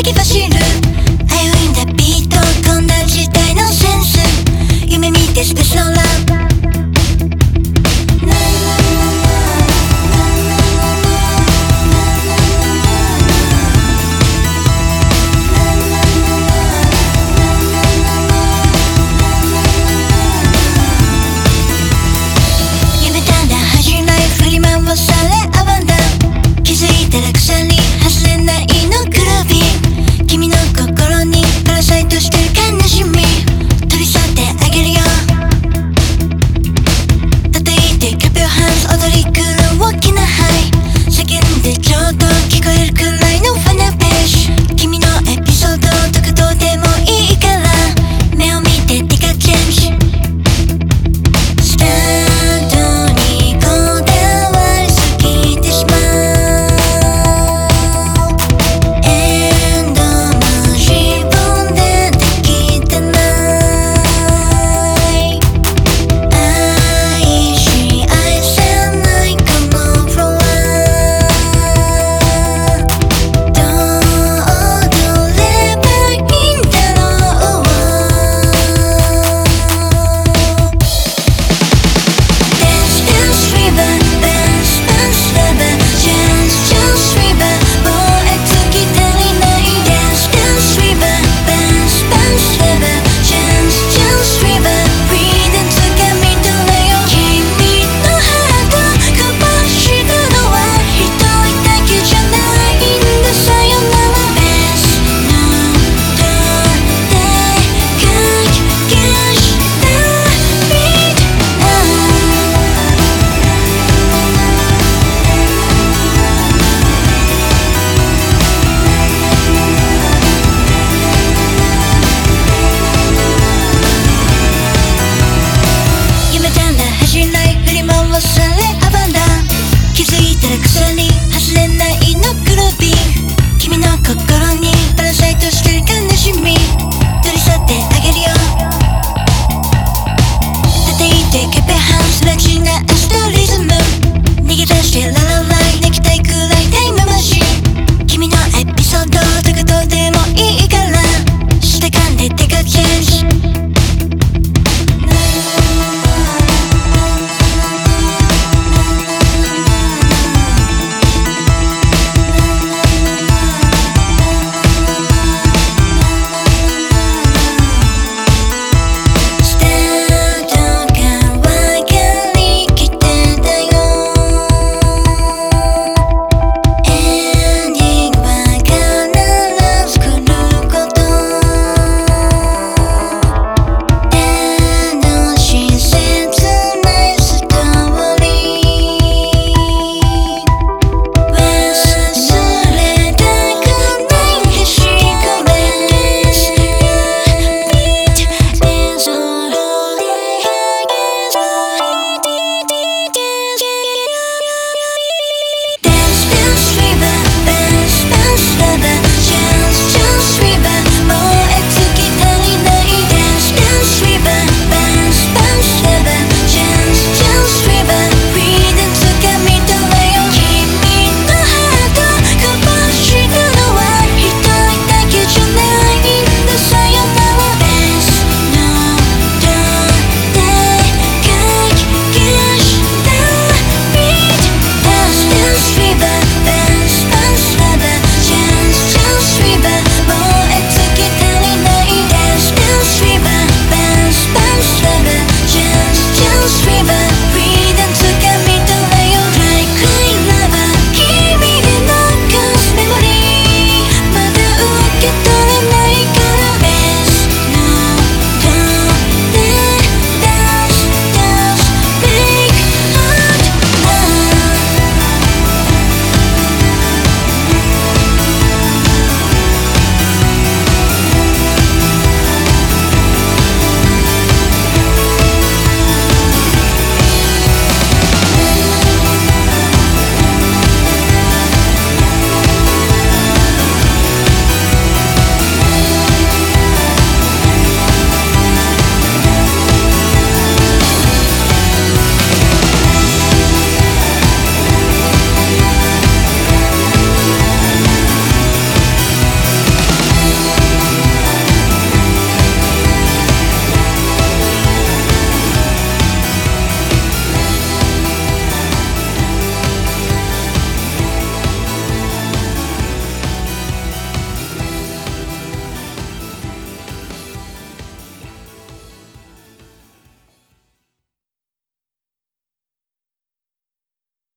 石走る